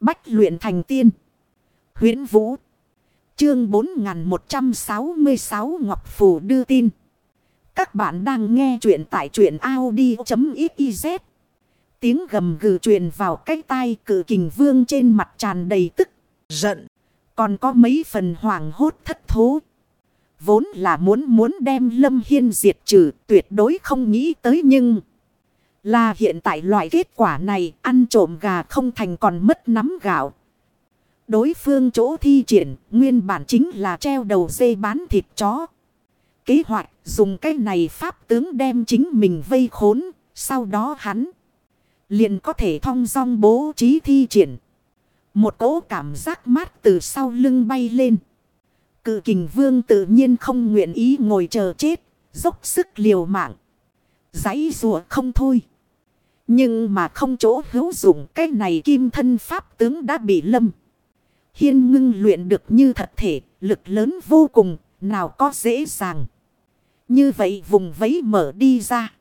Bách luyện thành tiên. huyễn Vũ. Chương 4166 Ngọc Phù đưa tin. Các bạn đang nghe truyện tại truyện Audi.xyz. Tiếng gầm gừ truyền vào cái tai cử kình vương trên mặt tràn đầy tức, giận. Còn có mấy phần hoàng hốt thất thố. Vốn là muốn muốn đem Lâm Hiên diệt trừ tuyệt đối không nghĩ tới nhưng... Là hiện tại loại kết quả này, ăn trộm gà không thành còn mất nắm gạo. Đối phương chỗ thi triển, nguyên bản chính là treo đầu dê bán thịt chó. Kế hoạch, dùng cái này pháp tướng đem chính mình vây khốn. Sau đó hắn liền có thể thong dong bố trí thi triển. Một cỗ cảm giác mát từ sau lưng bay lên. Cự kình vương tự nhiên không nguyện ý ngồi chờ chết. Dốc sức liều mạng. Giấy rùa không thôi. Nhưng mà không chỗ hữu dụng cái này kim thân pháp tướng đã bị lâm. Hiên ngưng luyện được như thật thể, lực lớn vô cùng, nào có dễ dàng. Như vậy vùng vấy mở đi ra.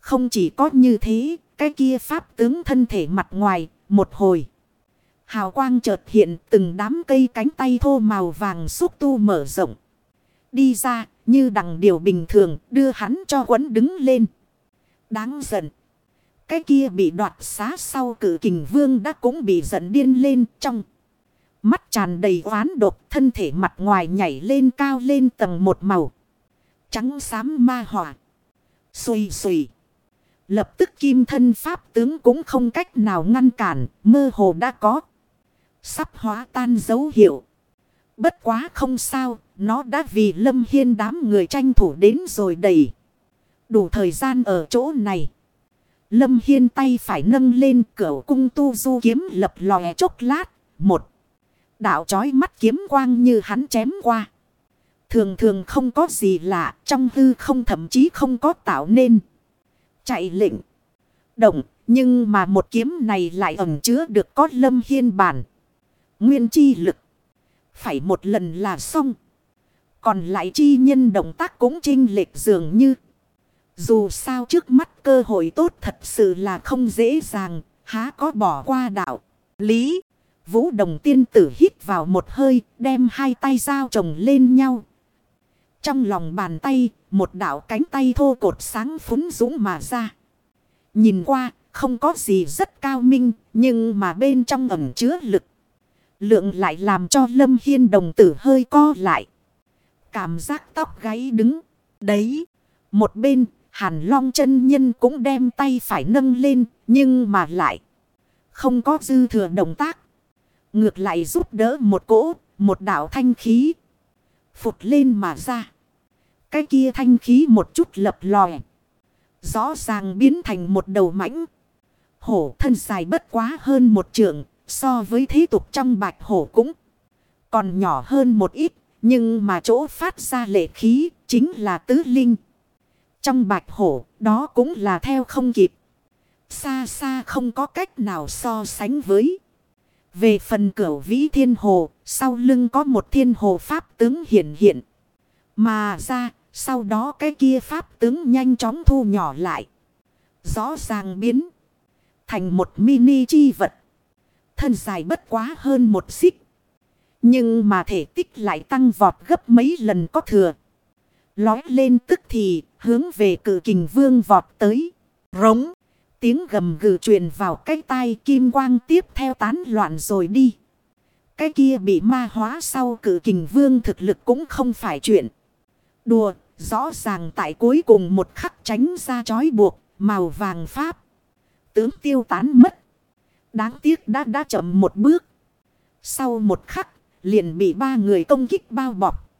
Không chỉ có như thế, cái kia pháp tướng thân thể mặt ngoài, một hồi. Hào quang chợt hiện từng đám cây cánh tay thô màu vàng xúc tu mở rộng. Đi ra, như đằng điều bình thường, đưa hắn cho quấn đứng lên. Đáng giận. Cái kia bị đoạt xá sau cử kình vương đã cũng bị giận điên lên trong. Mắt tràn đầy oán độc thân thể mặt ngoài nhảy lên cao lên tầng một màu. Trắng xám ma hỏa. Xùi xùi. Lập tức kim thân pháp tướng cũng không cách nào ngăn cản, mơ hồ đã có. Sắp hóa tan dấu hiệu. Bất quá không sao, nó đã vì lâm hiên đám người tranh thủ đến rồi đầy. Đủ thời gian ở chỗ này. Lâm Hiên tay phải nâng lên cửa cung tu du kiếm lập lòe chốc lát. Một. Đạo chói mắt kiếm quang như hắn chém qua. Thường thường không có gì lạ. Trong hư không thậm chí không có tạo nên. Chạy lệnh. Động. Nhưng mà một kiếm này lại ẩn chứa được có lâm hiên bản. Nguyên chi lực. Phải một lần là xong. Còn lại chi nhân động tác cũng trinh lệch dường như. Dù sao trước mắt cơ hội tốt thật sự là không dễ dàng, há có bỏ qua đạo. Lý, vũ đồng tiên tử hít vào một hơi, đem hai tay dao chồng lên nhau. Trong lòng bàn tay, một đạo cánh tay thô cột sáng phúng dũng mà ra. Nhìn qua, không có gì rất cao minh, nhưng mà bên trong ẩm chứa lực. Lượng lại làm cho Lâm Hiên đồng tử hơi co lại. Cảm giác tóc gáy đứng. Đấy, một bên Hàn Long chân nhân cũng đem tay phải nâng lên, nhưng mà lại không có dư thừa động tác. Ngược lại giúp đỡ một cỗ, một đạo thanh khí. Phụt lên mà ra. Cái kia thanh khí một chút lập lòe. Rõ ràng biến thành một đầu mãnh. Hổ thân dài bất quá hơn một trượng, so với thế tục trong bạch hổ cũng còn nhỏ hơn một ít. Nhưng mà chỗ phát ra lệ khí chính là tứ linh. Trong bạch hổ, đó cũng là theo không kịp. Xa xa không có cách nào so sánh với. Về phần cửu vĩ thiên hồ, sau lưng có một thiên hồ pháp tướng hiện hiện. Mà ra, sau đó cái kia pháp tướng nhanh chóng thu nhỏ lại. Rõ ràng biến thành một mini chi vật. Thân dài bất quá hơn một xích. Nhưng mà thể tích lại tăng vọt gấp mấy lần có thừa. Lói lên tức thì hướng về cử kình vương vọt tới. Rống. Tiếng gầm gừ truyền vào cái tai kim quang tiếp theo tán loạn rồi đi. Cái kia bị ma hóa sau cử kình vương thực lực cũng không phải chuyện. Đùa, rõ ràng tại cuối cùng một khắc tránh ra chói buộc, màu vàng pháp. Tướng tiêu tán mất. Đáng tiếc đã đã chậm một bước. Sau một khắc, liền bị ba người công kích bao bọc.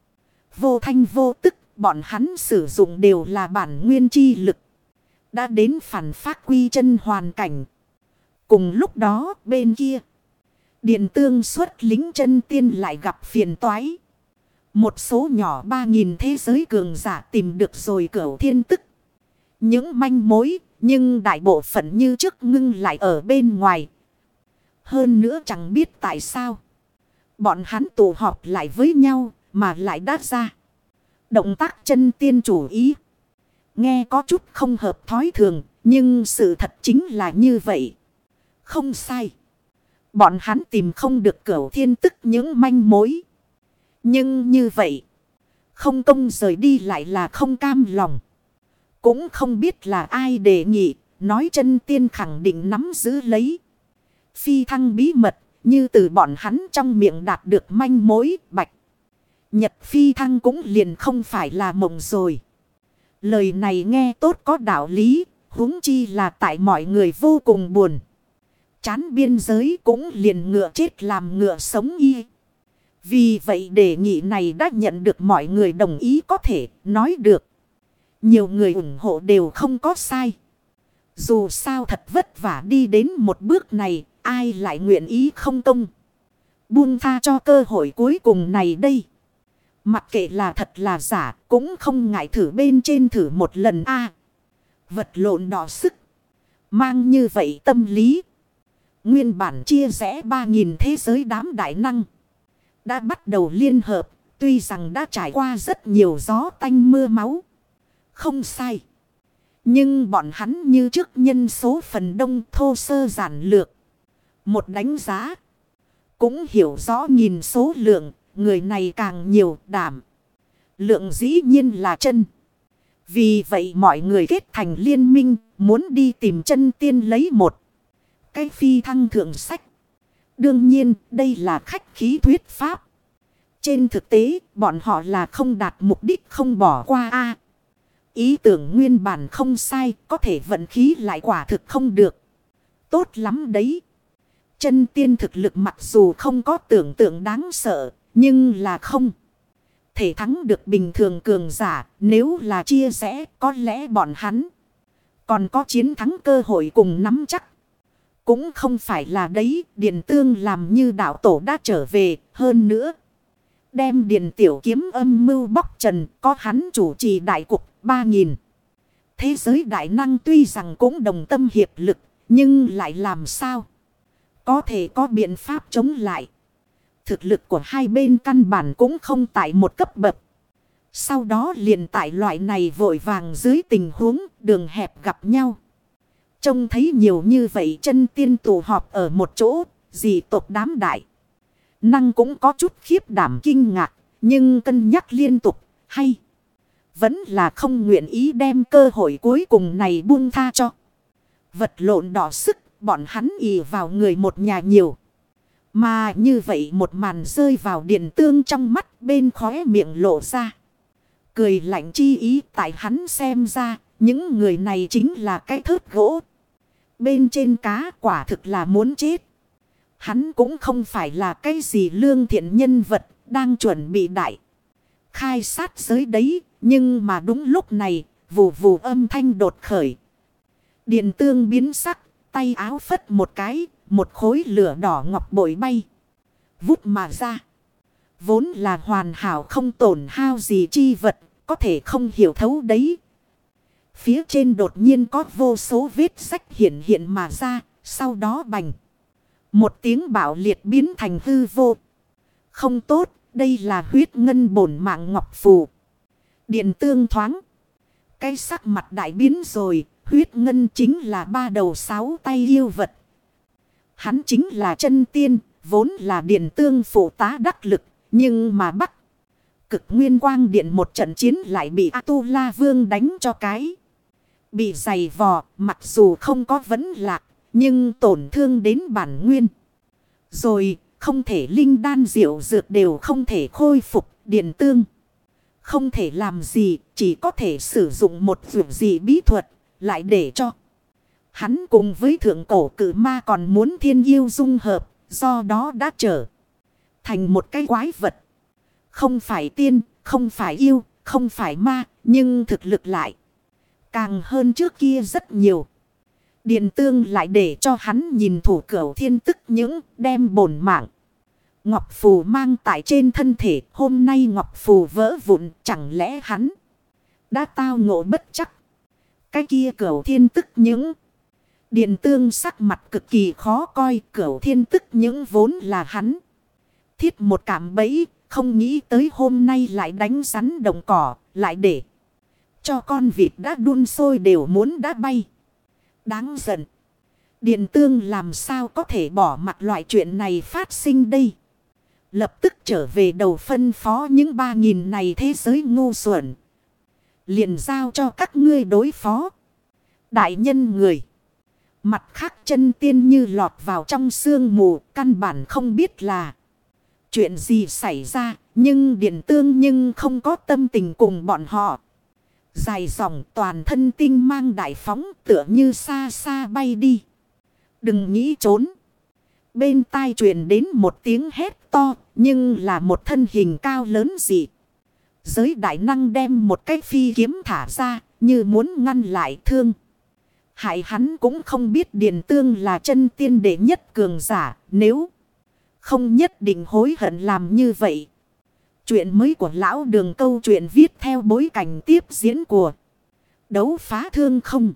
Vô thanh vô tức Bọn hắn sử dụng đều là bản nguyên chi lực. Đã đến phản phát quy chân hoàn cảnh. Cùng lúc đó bên kia. Điện tương xuất lính chân tiên lại gặp phiền toái. Một số nhỏ ba nghìn thế giới cường giả tìm được rồi cửu thiên tức. Những manh mối, nhưng đại bộ phận như trước ngưng lại ở bên ngoài. Hơn nữa chẳng biết tại sao. Bọn hắn tụ họp lại với nhau, mà lại đáp ra. Động tác chân tiên chủ ý. Nghe có chút không hợp thói thường. Nhưng sự thật chính là như vậy. Không sai. Bọn hắn tìm không được cửu thiên tức những manh mối. Nhưng như vậy. Không công rời đi lại là không cam lòng. Cũng không biết là ai đề nghị. Nói chân tiên khẳng định nắm giữ lấy. Phi thăng bí mật. Như từ bọn hắn trong miệng đạt được manh mối bạch. Nhật phi thăng cũng liền không phải là mộng rồi. Lời này nghe tốt có đạo lý. huống chi là tại mọi người vô cùng buồn. Chán biên giới cũng liền ngựa chết làm ngựa sống y. Vì vậy đề nghị này đã nhận được mọi người đồng ý có thể nói được. Nhiều người ủng hộ đều không có sai. Dù sao thật vất vả đi đến một bước này, ai lại nguyện ý không công. Buông tha cho cơ hội cuối cùng này đây. Mặc kệ là thật là giả, cũng không ngại thử bên trên thử một lần a Vật lộn đỏ sức. Mang như vậy tâm lý. Nguyên bản chia rẽ 3.000 thế giới đám đại năng. Đã bắt đầu liên hợp. Tuy rằng đã trải qua rất nhiều gió tanh mưa máu. Không sai. Nhưng bọn hắn như trước nhân số phần đông thô sơ giản lược. Một đánh giá. Cũng hiểu rõ nhìn số lượng. Người này càng nhiều đảm. Lượng dĩ nhiên là chân. Vì vậy mọi người kết thành liên minh. Muốn đi tìm chân tiên lấy một. Cái phi thăng thượng sách. Đương nhiên, đây là khách khí thuyết pháp. Trên thực tế, bọn họ là không đạt mục đích không bỏ qua a Ý tưởng nguyên bản không sai, có thể vận khí lại quả thực không được. Tốt lắm đấy. Chân tiên thực lực mặc dù không có tưởng tượng đáng sợ nhưng là không. Thể thắng được bình thường cường giả nếu là chia sẻ có lẽ bọn hắn. Còn có chiến thắng cơ hội cùng nắm chắc. Cũng không phải là đấy, Điền Tương làm như đạo tổ đã trở về, hơn nữa. Đem Điền Tiểu kiếm âm mưu bóc trần, có hắn chủ trì đại cục, ba nghìn Thế giới đại năng tuy rằng cũng đồng tâm hiệp lực, nhưng lại làm sao? Có thể có biện pháp chống lại. Thực lực của hai bên căn bản cũng không tại một cấp bậc. Sau đó liền tại loại này vội vàng dưới tình huống đường hẹp gặp nhau. Trông thấy nhiều như vậy chân tiên tụ họp ở một chỗ, gì tộc đám đại. Năng cũng có chút khiếp đảm kinh ngạc, nhưng cân nhắc liên tục, hay. Vẫn là không nguyện ý đem cơ hội cuối cùng này buông tha cho. Vật lộn đỏ sức, bọn hắn ì vào người một nhà nhiều. Mà như vậy một màn rơi vào điện tương trong mắt bên khóe miệng lộ ra. Cười lạnh chi ý tại hắn xem ra, những người này chính là cái thớt gỗ. Bên trên cá quả thực là muốn chết. Hắn cũng không phải là cái gì lương thiện nhân vật đang chuẩn bị đại. Khai sát giới đấy. Nhưng mà đúng lúc này vù vù âm thanh đột khởi. Điện tương biến sắc. Tay áo phất một cái. Một khối lửa đỏ ngọc bội bay. Vút mà ra. Vốn là hoàn hảo không tổn hao gì chi vật. Có thể không hiểu thấu đấy. Phía trên đột nhiên có vô số vết sách hiện hiện mà ra, sau đó bành. Một tiếng bạo liệt biến thành hư vô. Không tốt, đây là huyết ngân bổn mạng ngọc phù. Điện tương thoáng. Cái sắc mặt đại biến rồi, huyết ngân chính là ba đầu sáu tay yêu vật. Hắn chính là chân tiên, vốn là điện tương phụ tá đắc lực, nhưng mà bắt. Cực nguyên quang điện một trận chiến lại bị A-tu-la vương đánh cho cái. Bị dày vò, mặc dù không có vấn lạc, nhưng tổn thương đến bản nguyên. Rồi, không thể linh đan diệu dược đều không thể khôi phục điện tương. Không thể làm gì, chỉ có thể sử dụng một vượt gì bí thuật, lại để cho. Hắn cùng với thượng cổ cử ma còn muốn thiên yêu dung hợp, do đó đã trở thành một cái quái vật. Không phải tiên, không phải yêu, không phải ma, nhưng thực lực lại. Càng hơn trước kia rất nhiều. Điện tương lại để cho hắn nhìn thủ cửu thiên tức những đem bổn mạng. Ngọc Phù mang tại trên thân thể hôm nay Ngọc Phù vỡ vụn chẳng lẽ hắn đã tao ngộ bất chắc. Cái kia cửu thiên tức những điện tương sắc mặt cực kỳ khó coi, cửu thiên tức những vốn là hắn. Thiết một cảm bẫy, không nghĩ tới hôm nay lại đánh rắn đồng cỏ, lại để. Cho con vịt đã đun sôi đều muốn đã bay. Đáng giận. Điện tương làm sao có thể bỏ mặt loại chuyện này phát sinh đây. Lập tức trở về đầu phân phó những ba nghìn này thế giới ngu xuẩn. Liền giao cho các ngươi đối phó. Đại nhân người. Mặt khác chân tiên như lọt vào trong sương mù, căn bản không biết là chuyện gì xảy ra. Nhưng điện tương nhưng không có tâm tình cùng bọn họ. Dài dòng toàn thân tinh mang đại phóng tựa như xa xa bay đi. Đừng nghĩ trốn. Bên tai truyền đến một tiếng hét to, nhưng là một thân hình cao lớn dị. Giới đại năng đem một cái phi kiếm thả ra, như muốn ngăn lại thương. Hại hắn cũng không biết Điền Tương là chân tiên đệ nhất cường giả, nếu không nhất định hối hận làm như vậy. Chuyện mới của lão đường câu chuyện viết theo bối cảnh tiếp diễn của đấu phá thương không.